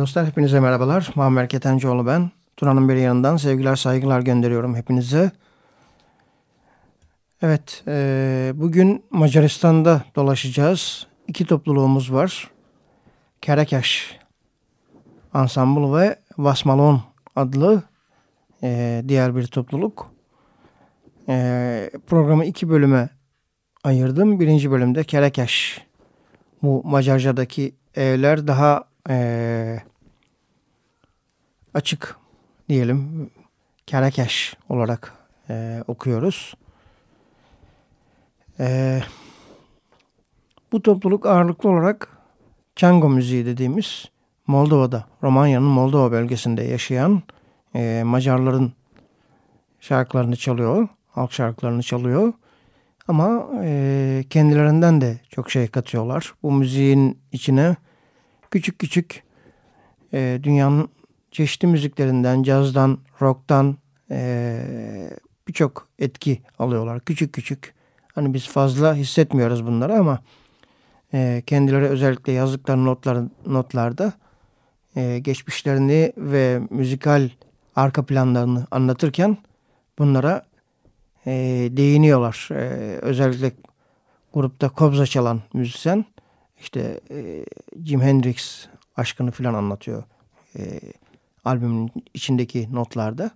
dostlar hepinize merhabalar. Muammer Ketencoğlu ben. Tuna'nın bir yanından sevgiler saygılar gönderiyorum hepinize. Evet e, bugün Macaristan'da dolaşacağız. İki topluluğumuz var. Kerekaş Ensemble ve Vasmalon adlı e, diğer bir topluluk. E, programı iki bölüme ayırdım. Birinci bölümde Kerekaş. Bu Macarca'daki evler daha e, açık diyelim Kerekeş olarak e, okuyoruz. E, bu topluluk ağırlıklı olarak Çango müziği dediğimiz Moldova'da, Romanya'nın Moldova bölgesinde yaşayan e, Macarların şarkılarını çalıyor, halk şarkılarını çalıyor. Ama e, kendilerinden de çok şey katıyorlar. Bu müziğin içine küçük küçük e, dünyanın çeşitli müziklerinden, cazdan, rock'tan e, birçok etki alıyorlar. Küçük küçük. Hani biz fazla hissetmiyoruz bunları ama e, kendileri özellikle yazdıkları notlar, notlarda e, geçmişlerini ve müzikal arka planlarını anlatırken bunlara e, değiniyorlar. E, özellikle grupta kobza çalan müzisyen işte e, Jim Hendrix aşkını filan anlatıyor e, albümün içindeki notlarda.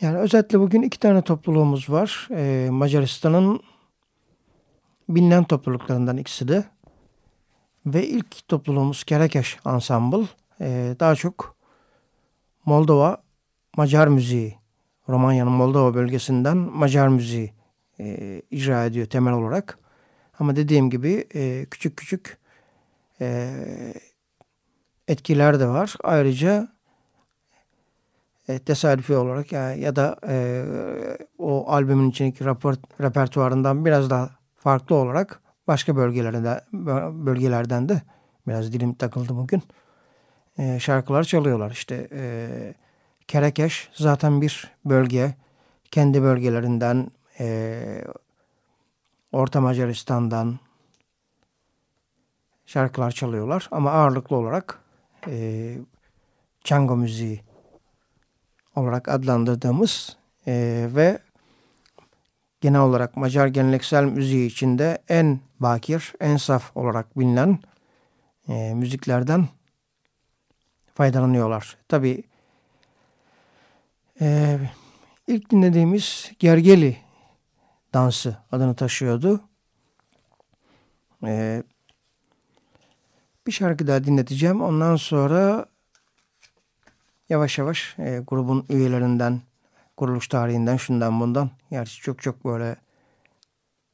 Yani özetle bugün iki tane topluluğumuz var. E, Macaristan'ın bilinen topluluklarından ikisi de. Ve ilk topluluğumuz Kerekeş Ensemble. E, daha çok Moldova Macar müziği, Romanya'nın Moldova bölgesinden Macar müziği e, icra ediyor temel olarak. Ama dediğim gibi e, küçük küçük e, etkiler de var. Ayrıca e, tesadüfi olarak ya, ya da e, o albümün içindeki rapor, repertuarından biraz daha farklı olarak başka bölgelerde, bölgelerden de biraz dilim takıldı bugün. E, şarkılar çalıyorlar. İşte e, Kerekeş zaten bir bölge. Kendi bölgelerinden e, Orta Macaristan'dan şarkılar çalıyorlar. Ama ağırlıklı olarak e, Çango müziği olarak adlandırdığımız e, ve genel olarak Macar geleneksel müziği içinde en bakir, en saf olarak bilinen e, müziklerden faydalanıyorlar. Tabi e, ilk dinlediğimiz Gergeli dansı adını taşıyordu. E, bir şarkı daha dinleteceğim. Ondan sonra yavaş yavaş e, grubun üyelerinden, kuruluş tarihinden, şundan bundan. Gerçi çok çok böyle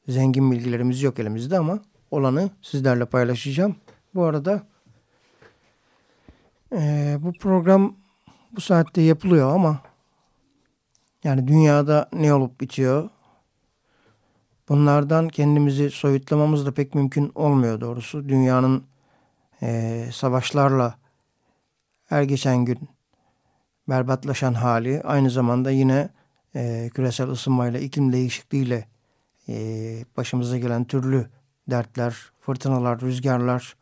zengin bilgilerimiz yok elimizde ama olanı sizlerle paylaşacağım. Bu arada e, bu program bu saatte yapılıyor ama yani dünyada ne olup bitiyor bunlardan kendimizi soyutlamamız da pek mümkün olmuyor doğrusu. Dünyanın e, savaşlarla her geçen gün berbatlaşan hali aynı zamanda yine e, küresel ısınmayla, iklim değişikliğiyle e, başımıza gelen türlü dertler, fırtınalar, rüzgarlar,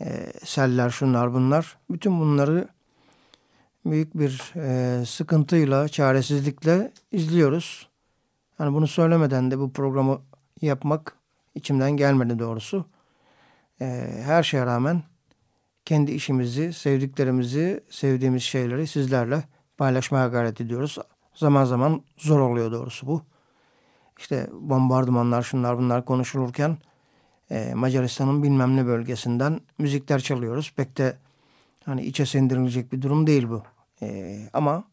e, seller, şunlar bunlar. Bütün bunları büyük bir e, sıkıntıyla, çaresizlikle izliyoruz. Hani bunu söylemeden de bu programı yapmak içimden gelmedi doğrusu. E, her şeye rağmen kendi işimizi, sevdiklerimizi, sevdiğimiz şeyleri sizlerle paylaşmaya gayret ediyoruz. Zaman zaman zor oluyor doğrusu bu. İşte bombardımanlar şunlar bunlar konuşulurken e, Macaristan'ın bilmem ne bölgesinden müzikler çalıyoruz. Pek de hani içe sindirilecek bir durum değil bu. E, ama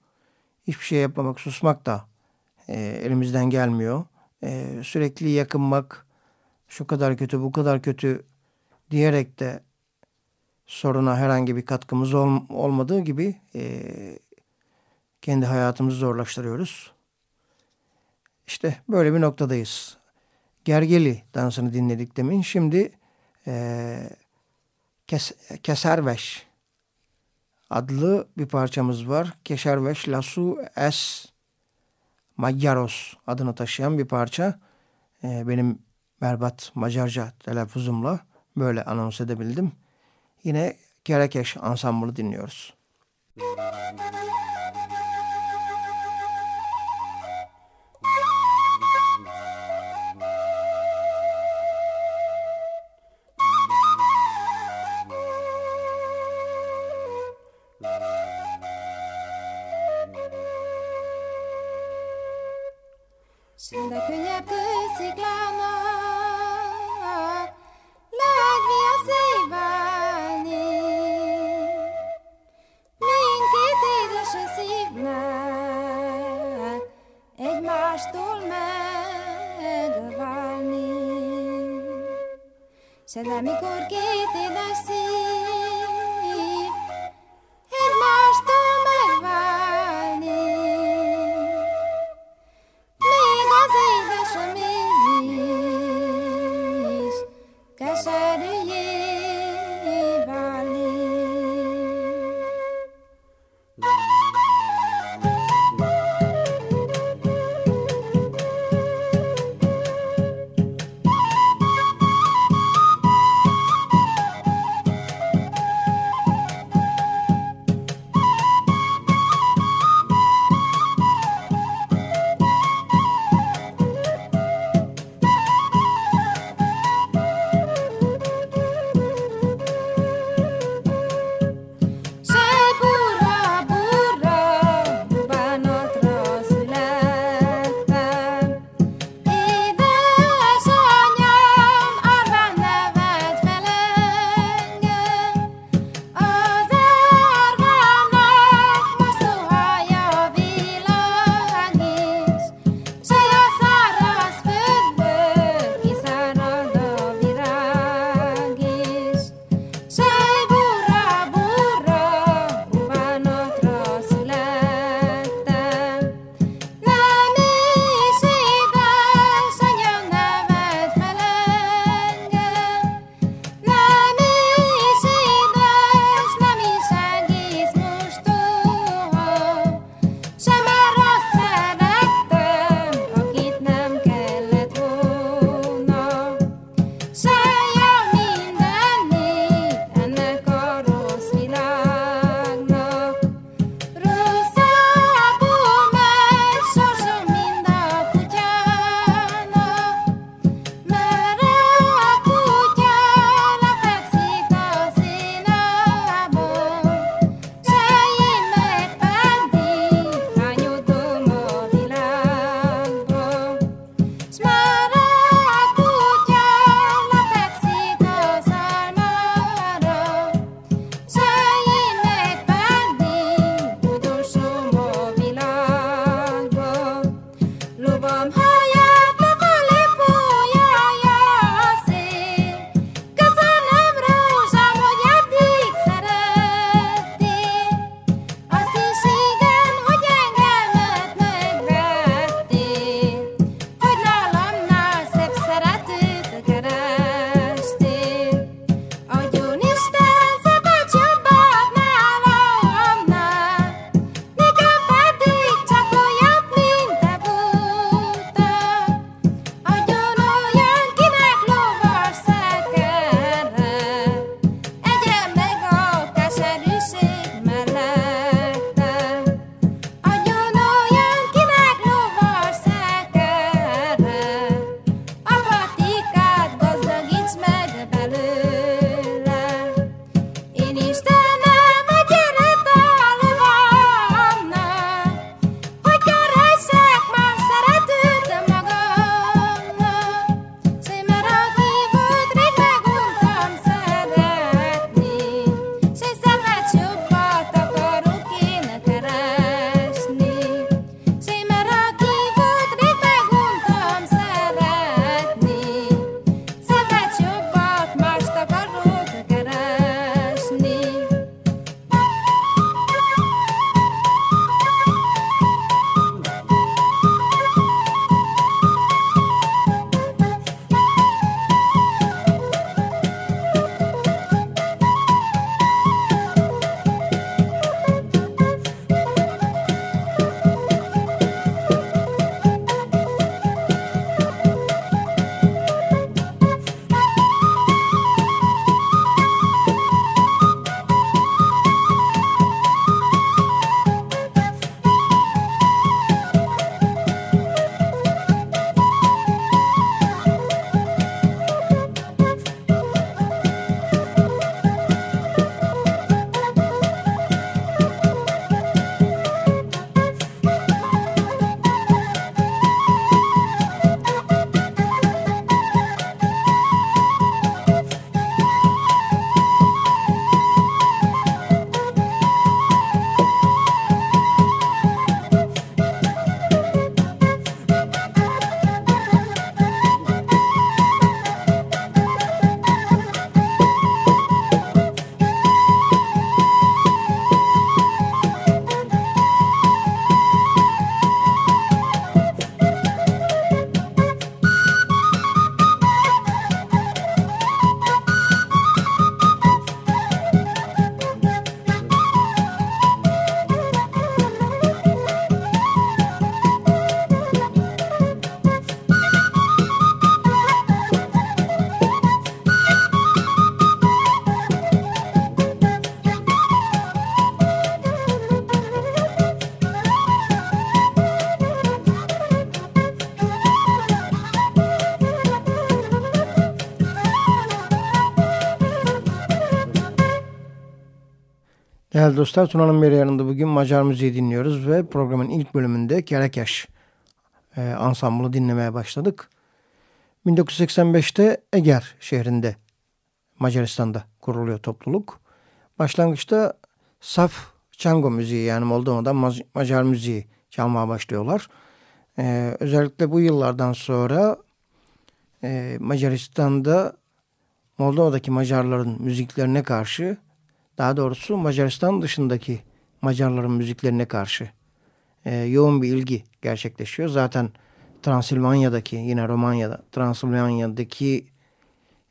hiçbir şey yapmamak, susmak da e, elimizden gelmiyor. E, sürekli yakınmak, şu kadar kötü, bu kadar kötü diyerek de soruna herhangi bir katkımız ol, olmadığı gibi e, kendi hayatımızı zorlaştırıyoruz. İşte böyle bir noktadayız. Gergeli dansını dinledik demin. Şimdi e, Kes, Keserveş adlı bir parçamız var. Keserveş Lasu Es Magyaros adını taşıyan bir parça. E, benim berbat Macarca telaffuzumla böyle anons edebildim. Yine Kerekeş ansambını dinliyoruz. Müzik Değerli dostlar Tuna'nın bir yanında bugün Macar müziği dinliyoruz ve programın ilk bölümünde Kerekeş e, ansamblı dinlemeye başladık. 1985'te Eger şehrinde Macaristan'da kuruluyor topluluk. Başlangıçta saf çango müziği yani Moldova'dan Macar müziği çalmaya başlıyorlar. Ee, özellikle bu yıllardan sonra e, Macaristan'da Moldova'daki Macarların müziklerine karşı daha doğrusu Macaristan dışındaki Macarların müziklerine karşı e, yoğun bir ilgi gerçekleşiyor. Zaten Transilvanya'daki yine Romanya'da Transilvanya'daki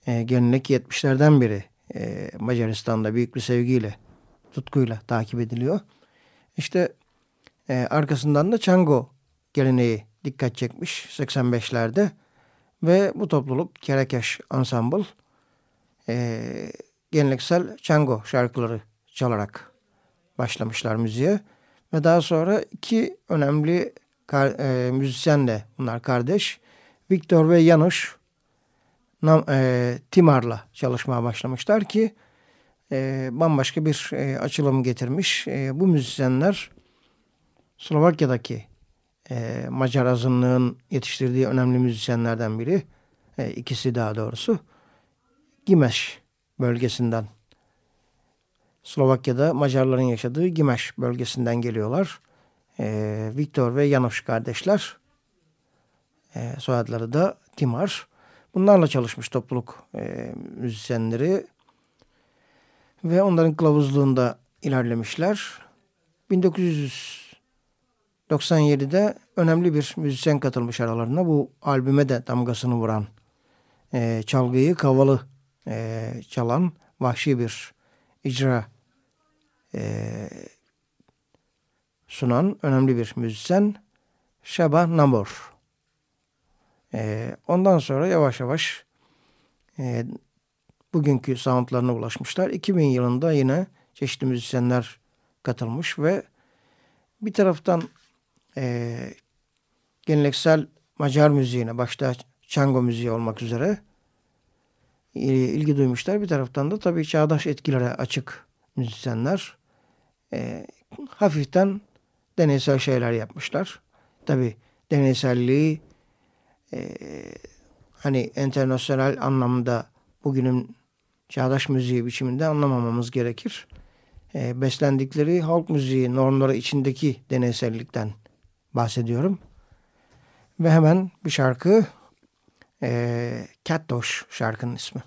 e, gelenek 70'lerden beri e, Macaristan'da büyük bir sevgiyle, tutkuyla takip ediliyor. İşte e, arkasından da Çango geleneği dikkat çekmiş 85'lerde ve bu topluluk Kerekeş Ensemble e, geleneksel Çango şarkıları çalarak başlamışlar müziğe. Ve daha sonra iki önemli kar, e, müzisyen de bunlar kardeş. Viktor ve Nam, e, Timar'la çalışmaya başlamışlar ki e, bambaşka bir e, açılım getirmiş. E, bu müzisyenler Slovakya'daki e, Macar azınlığın yetiştirdiği önemli müzisyenlerden biri. E, ikisi daha doğrusu. Gimeş bölgesinden. Slovakya'da Macarların yaşadığı Gimeş bölgesinden geliyorlar. E, Viktor ve Janusz kardeşler. E, soyadları da Timar. Bunlarla çalışmış topluluk e, müzisyenleri ve onların kılavuzluğunda ilerlemişler. 1997'de önemli bir müzisyen katılmış aralarına. Bu albüme de damgasını vuran e, çalgıyı kavalı e, çalan vahşi bir icra e, sunan önemli bir müzisyen Şaba Namor. E, ondan sonra yavaş yavaş e, bugünkü soundlarına ulaşmışlar. 2000 yılında yine çeşitli müzisyenler katılmış ve bir taraftan e, geleneksel Macar müziğine başta Çango müziği olmak üzere ilgi duymuşlar. Bir taraftan da tabii çağdaş etkilere açık müzisyenler e, hafiften deneysel şeyler yapmışlar. Tabii deneyselliği e, hani internasyonel anlamda bugünün çağdaş müziği biçiminde anlamamamız gerekir. E, beslendikleri halk müziği normları içindeki deneysellikten bahsediyorum. Ve hemen bir şarkı e, Catdosh şarkının ismi.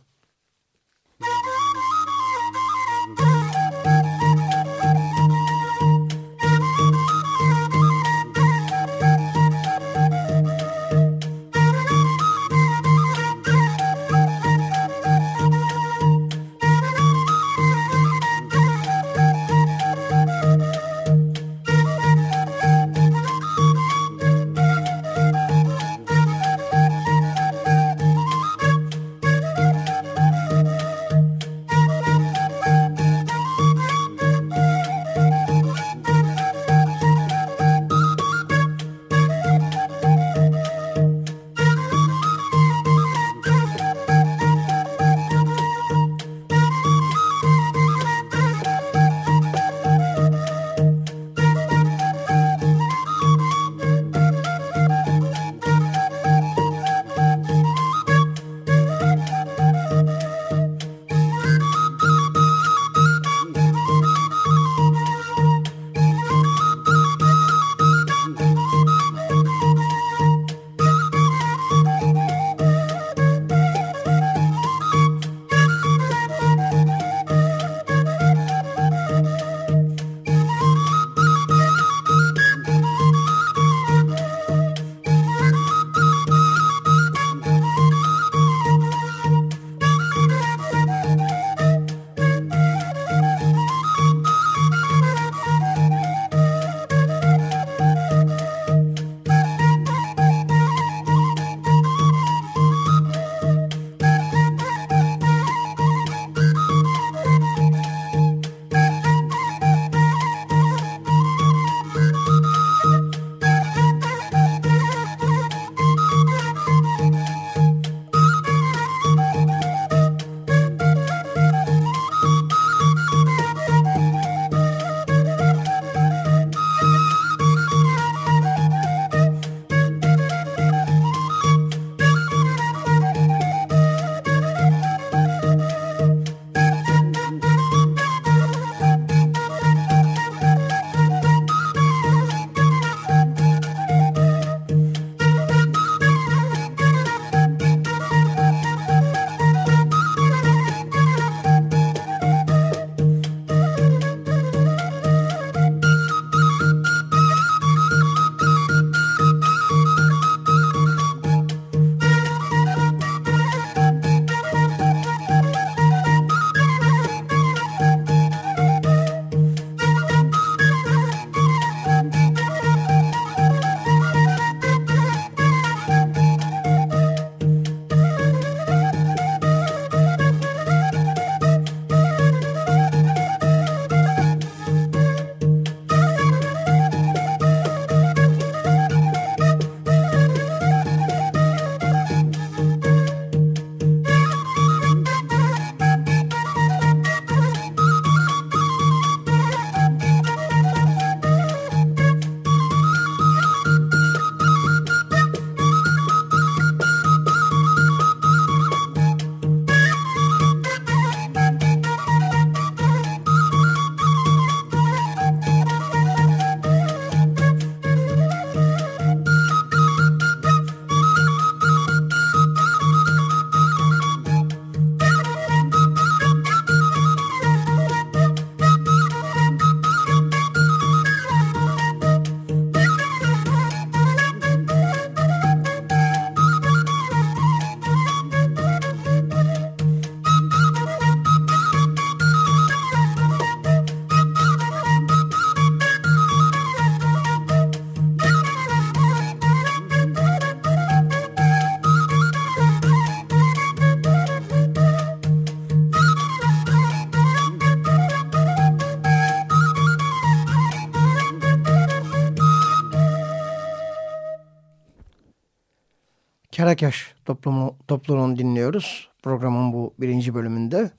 Karakaş toplumu, topluluğunu dinliyoruz. Programın bu birinci bölümünde.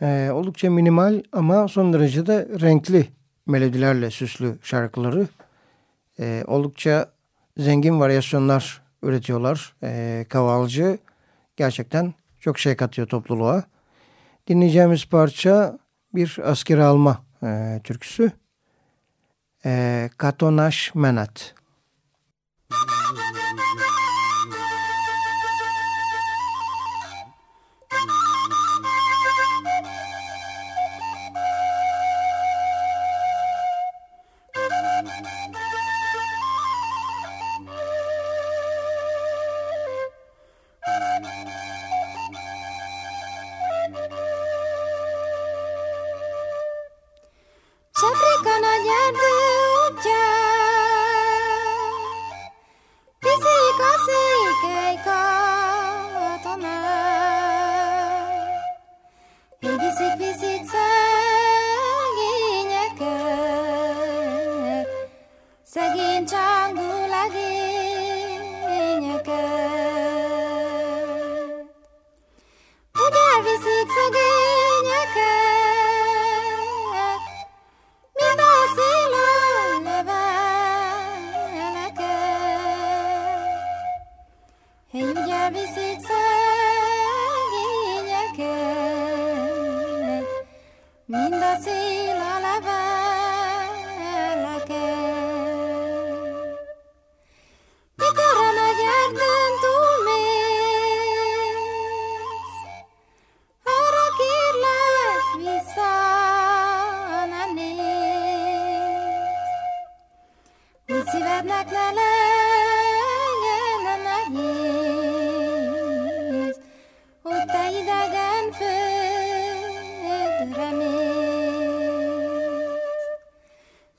Ee, oldukça minimal ama son derece de renkli melodilerle süslü şarkıları. Ee, oldukça zengin varyasyonlar üretiyorlar. Ee, kavalcı gerçekten çok şey katıyor topluluğa. Dinleyeceğimiz parça bir asker alma e, türküsü. E, Katonaş Menat.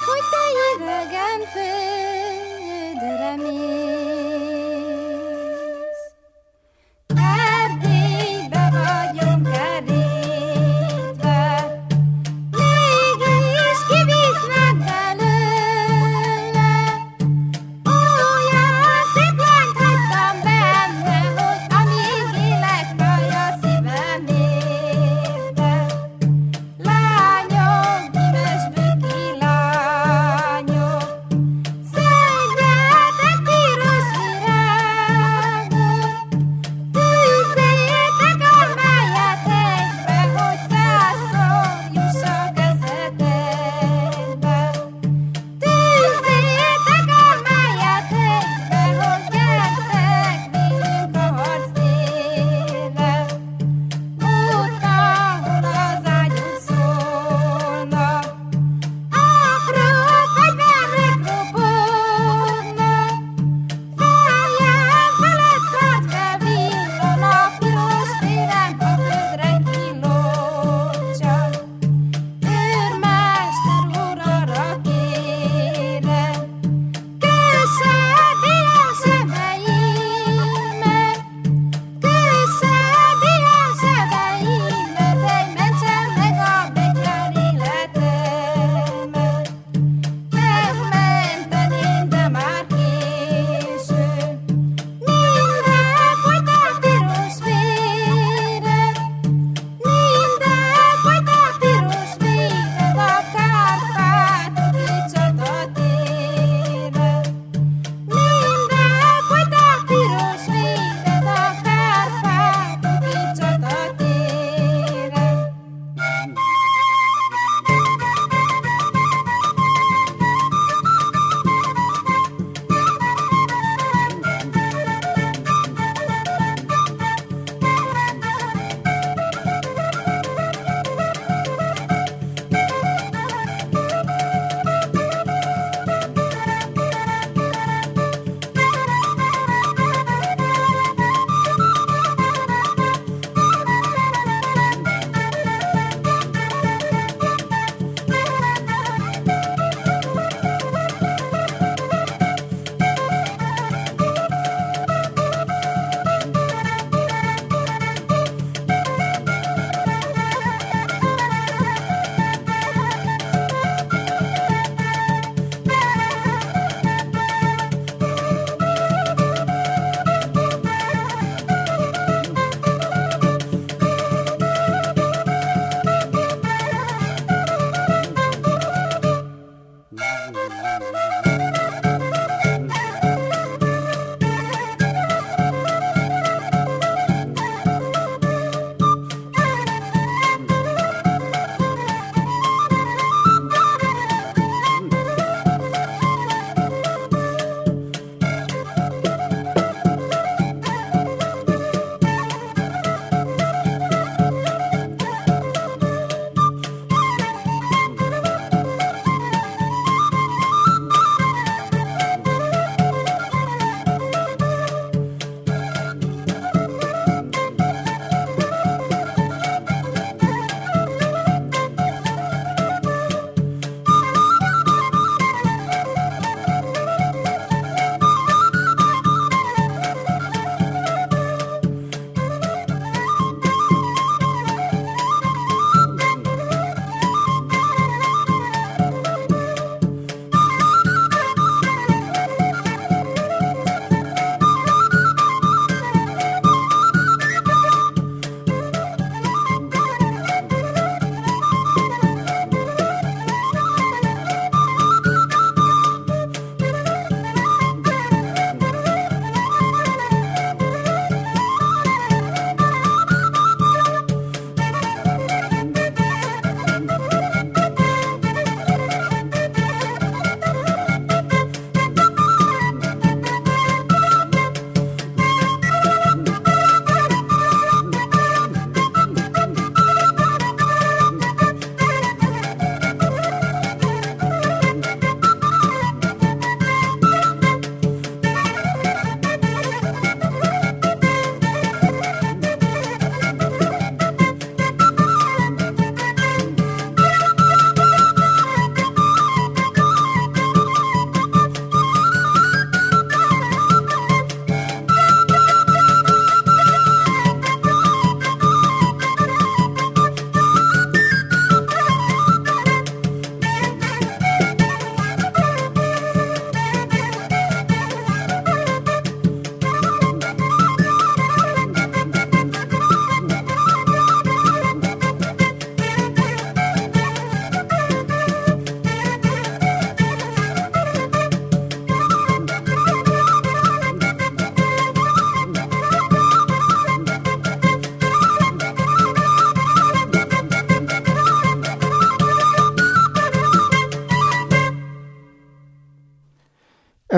hogy te jövőgen fő, de.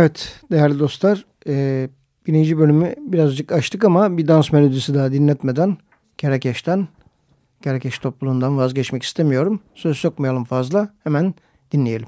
Evet değerli dostlar e, birinci bölümü birazcık açtık ama bir dans melodisi daha dinletmeden Kerekeş'ten Kerekeş topluluğundan vazgeçmek istemiyorum. Söz sokmayalım fazla hemen dinleyelim.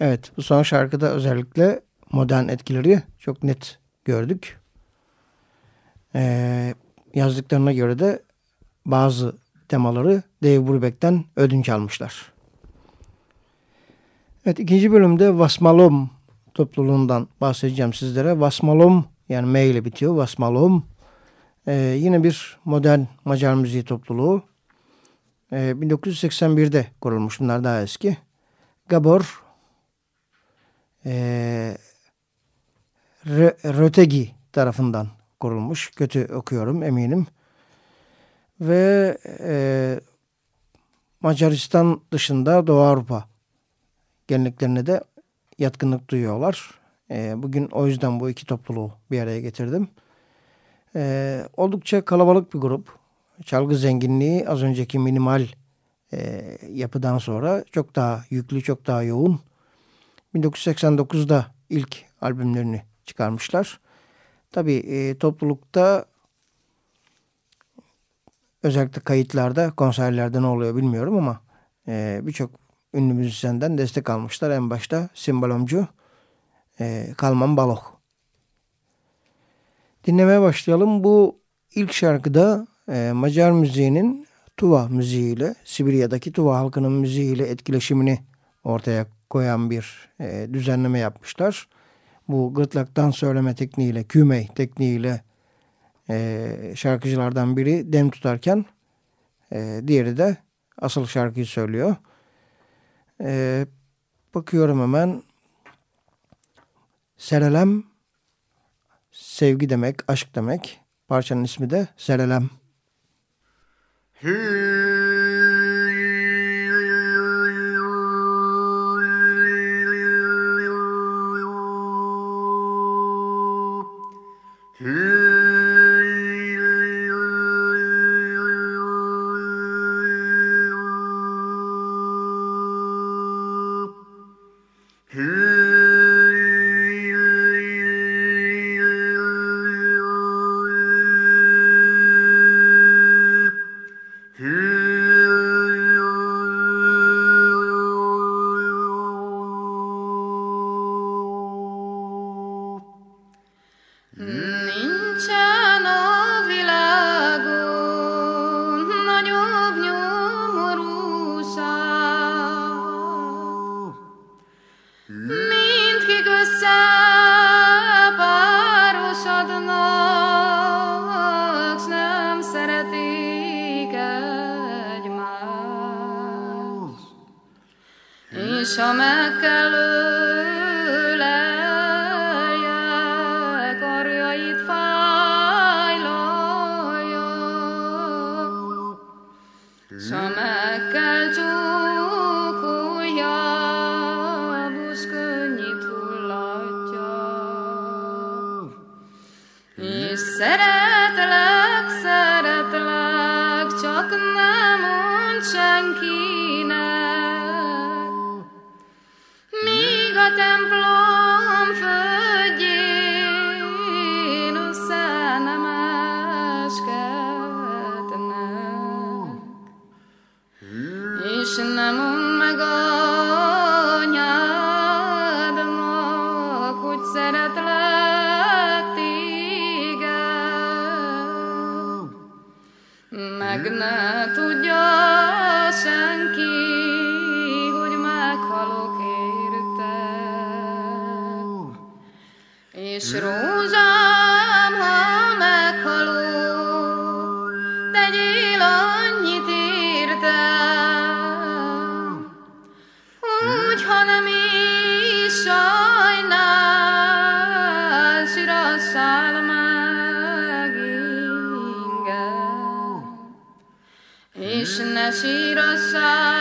Evet bu son şarkıda özellikle modern etkileri çok net gördük. Ee, yazdıklarına göre de bazı temaları Dave Brubeck'ten ödünç almışlar. Evet ikinci bölümde Vasmalom topluluğundan bahsedeceğim sizlere. Vasmalom yani M ile bitiyor. Vasmalom ee, yine bir modern Macar müziği topluluğu. Ee, 1981'de kurulmuş bunlar daha eski. Gabor e, Rötegi tarafından kurulmuş. Kötü okuyorum eminim. Ve e, Macaristan dışında Doğu Avrupa geleneklerine de yatkınlık duyuyorlar. E, bugün o yüzden bu iki topluluğu bir araya getirdim. E, oldukça kalabalık bir grup. Çalgı zenginliği az önceki minimal e, yapıdan sonra çok daha yüklü, çok daha yoğun. 1989'da ilk albümlerini çıkarmışlar. Tabii e, toplulukta özellikle kayıtlarda, konserlerde ne oluyor bilmiyorum ama e, birçok ünlü müzisyenden destek almışlar. En başta simbalomcu e, Kalman Balok. Dinlemeye başlayalım. Bu ilk şarkıda e, Macar müziğinin Tuva müziğiyle, Sibirya'daki Tuva halkının müziğiyle etkileşimini ortaya koyan bir e, düzenleme yapmışlar. Bu gırtlaktan söyleme tekniğiyle, kümey tekniğiyle e, şarkıcılardan biri dem tutarken e, diğeri de asıl şarkıyı söylüyor. E, bakıyorum hemen. Serelem sevgi demek, aşk demek. Parçanın ismi de Serelem. Anyámon meg anyádnak, hogy szeretlek téged, meg nem. És ne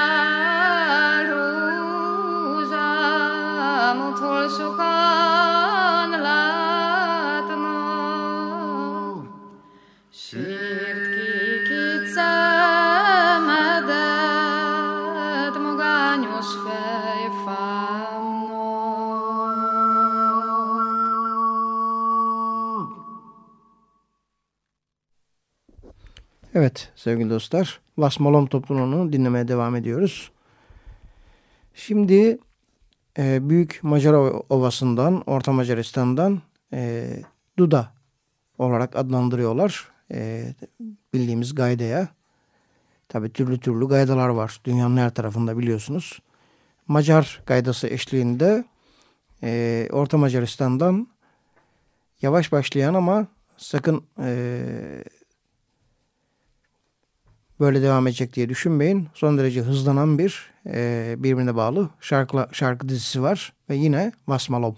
sevgili dostlar Las Malom topluluğunu dinlemeye devam ediyoruz. Şimdi e, Büyük Macar Ovası'ndan, Orta Macaristan'dan e, Duda olarak adlandırıyorlar. E, bildiğimiz gaydaya. Tabi türlü türlü gaydalar var. Dünyanın her tarafında biliyorsunuz. Macar gaydası eşliğinde e, Orta Macaristan'dan yavaş başlayan ama sakın e, böyle devam edecek diye düşünmeyin. Son derece hızlanan bir e, birbirine bağlı şarkı, şarkı dizisi var ve yine Vasmalom.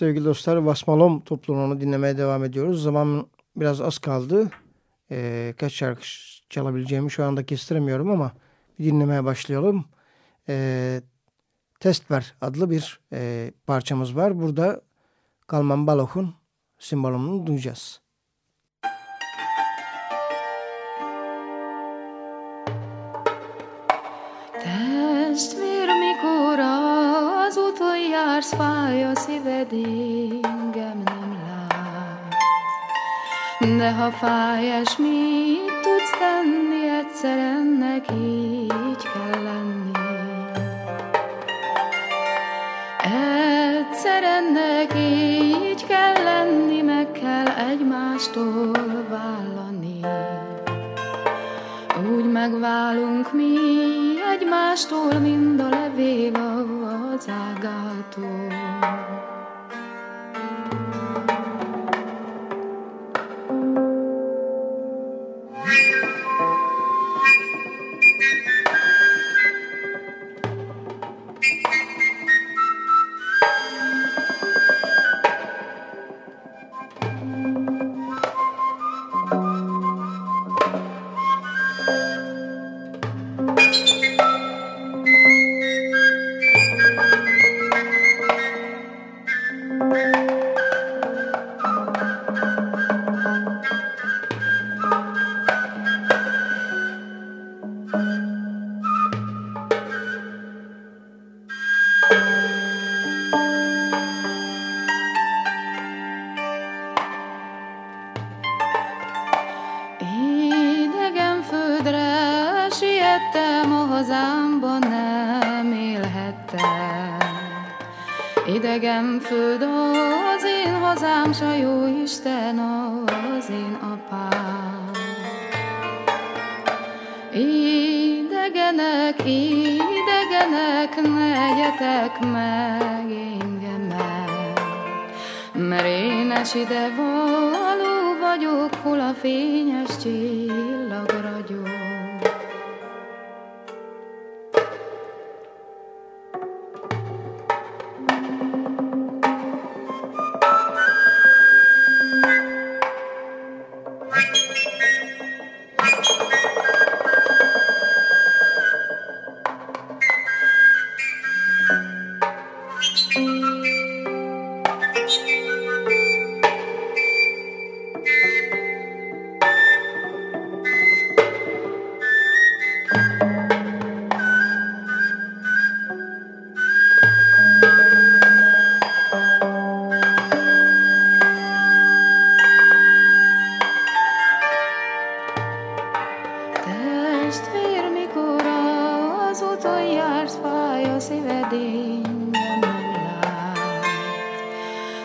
Sevgili dostlar Vasmalom topluluğunu dinlemeye devam ediyoruz. Zaman biraz az kaldı. Ee, kaç şarkı çalabileceğimi şu anda kestiremiyorum ama bir dinlemeye başlayalım. Ee, Test adlı bir e, parçamız var. Burada Kalman Balok'un simbolunu duyacağız. Jársz, fáj a szíved, engem nem lát. De ha fáj, és mit tudsz tenni, egyszer ennek így kell lenni. Egyszer ennek így kell lenni, meg kell egymástól vállani. Úgy megválunk mi egymástól, mind a levél az ágától. Idegen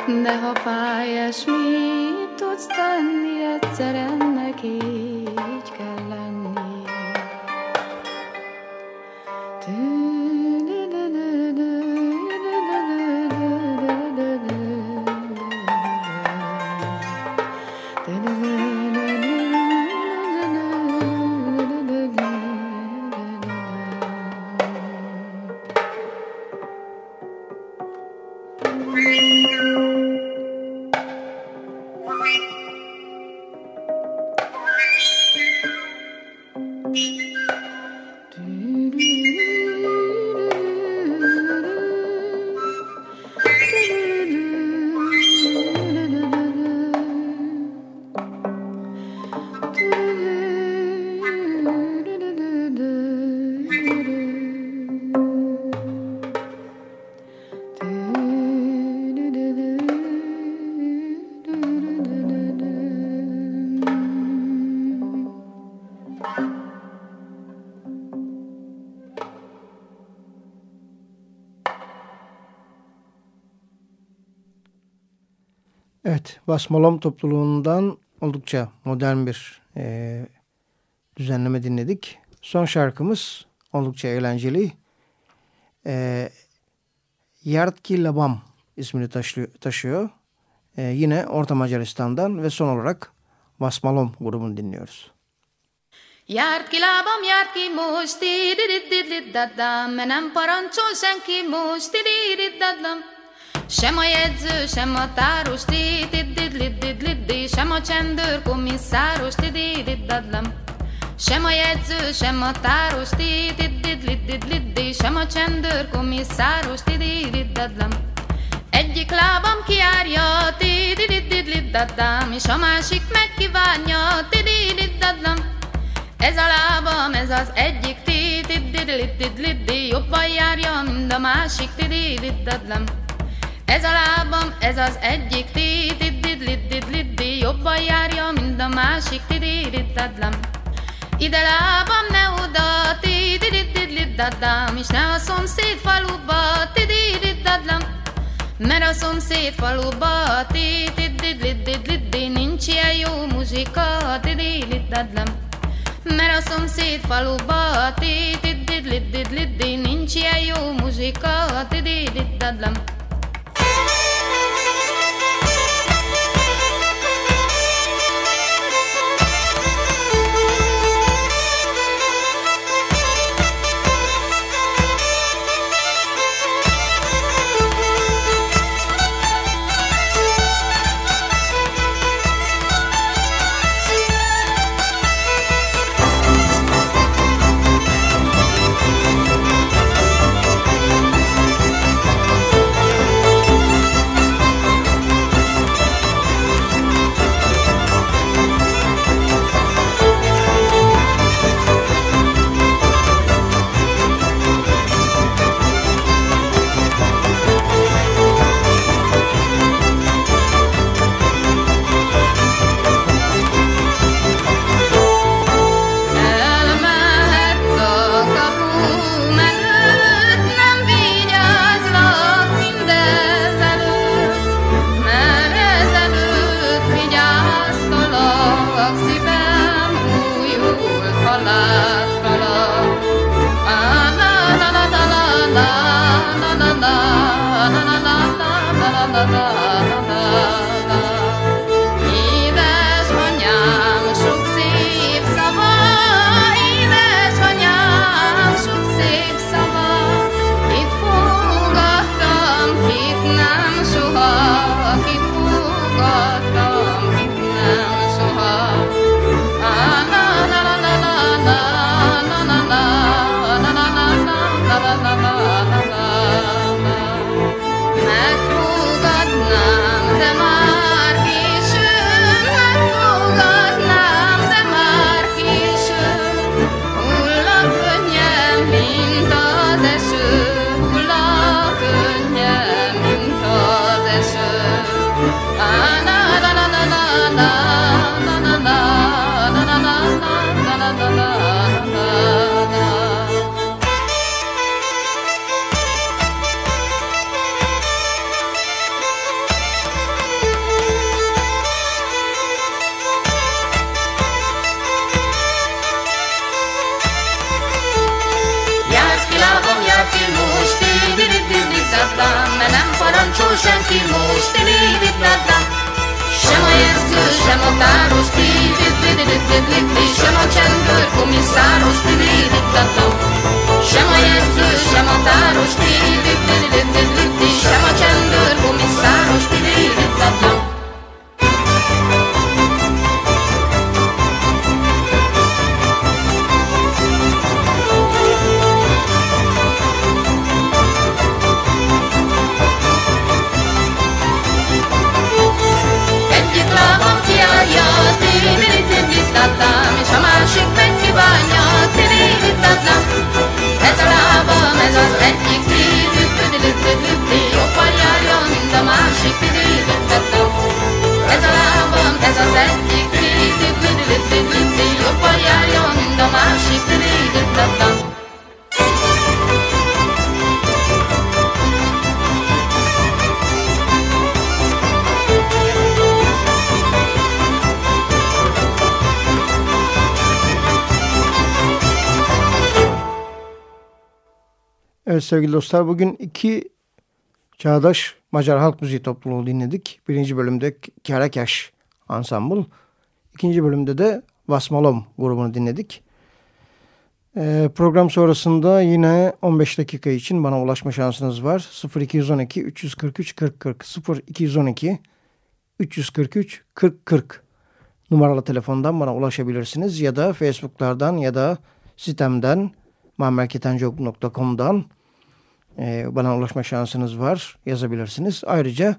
De ha fáj, és mit tudsz tenni, egyszer ennek így kell Evet, Vasmalom topluluğundan oldukça modern bir e, düzenleme dinledik. Son şarkımız oldukça eğlenceli. E, Yardki Labam ismini taşıyor. E, yine Orta Macaristan'dan ve son olarak Vasmalom grubunu dinliyoruz. Járt ki lábam, járt ki most, tidididididadam, mert nem parancsol senki most, tididididadam. Sem a jegyző, sem a táros, tidididididididdi, sem a csendőr, komisszáros, tidididadlam. Sem a jegyző, sem a táros, tididididididdi, sem a csendőr, komisszáros, tidididadlam. Egyik lábam kiárja, tidididididadám, és a másik megkívánja, tidididadlam. Ez a lábam, ez az egyik, tididididididdi, jobban járja, mint a másik, tidididadlam. Ez a lábam, ez az egyik, ti ti ti ti ti ti jobban járja, mint a másik, ti ti ti dadlam. Ide lábam, ne oda, ti ti ti ti ti dadlam, és ne a szomszéd faluba, ti ti ti ti Mert a szomszéd faluba, ti ti ti ti ti ti. di, nincs ilyen jó muzsika, ti ti ti ti ti Mert a szomszéd faluba, ti ti ti ti ti ti. nincs ilyen jó muzsika, ti ti ti ti ti ti. La, la, la, ta-ta Shemo Jezu, shemo Taru, shpiri, shpiri, shpiri, shpiri Shemo Çengör, komisar, shpiri, shpiri, shpiri Shemo Jezu, shemo Taru, shpiri, shpiri sevgili dostlar bugün iki çağdaş Macar halk müziği topluluğu dinledik. Birinci bölümde Kerekaş Ensemble. İkinci bölümde de Vasmalom grubunu dinledik. Ee, program sonrasında yine 15 dakika için bana ulaşma şansınız var. 0212 343 40 40 0212 343 40 40 numaralı telefondan bana ulaşabilirsiniz ya da Facebook'lardan ya da sitemden muammerketencok.com'dan e, bana ulaşma şansınız var yazabilirsiniz. Ayrıca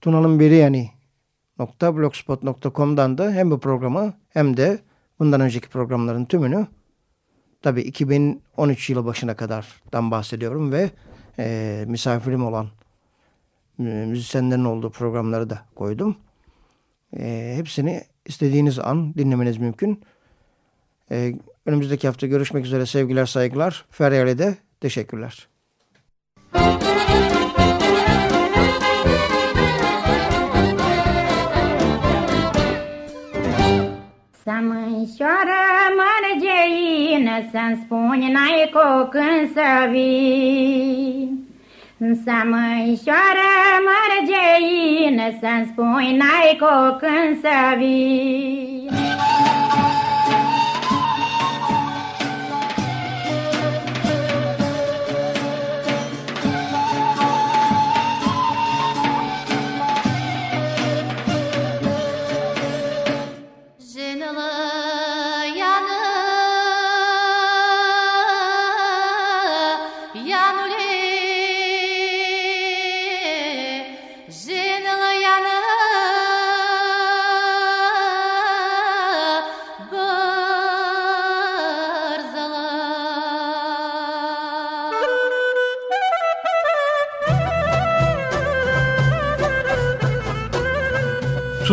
tunalımberiyani.blogspot.com'dan da hem bu programı hem de bundan önceki programların tümünü tabi 2013 yılı başına kadardan bahsediyorum ve e, misafirim olan e, müzisyenlerin olduğu programları da koydum. E, hepsini istediğiniz an dinlemeniz mümkün. E, önümüzdeki hafta görüşmek üzere sevgiler saygılar. Feryal'e de teşekkürler. Să mânșoară mărgeină, Să-mi spuni n-ai cu când să vii. Să mânșoară mărgeină, Să-mi spuni n-ai cu când să vii.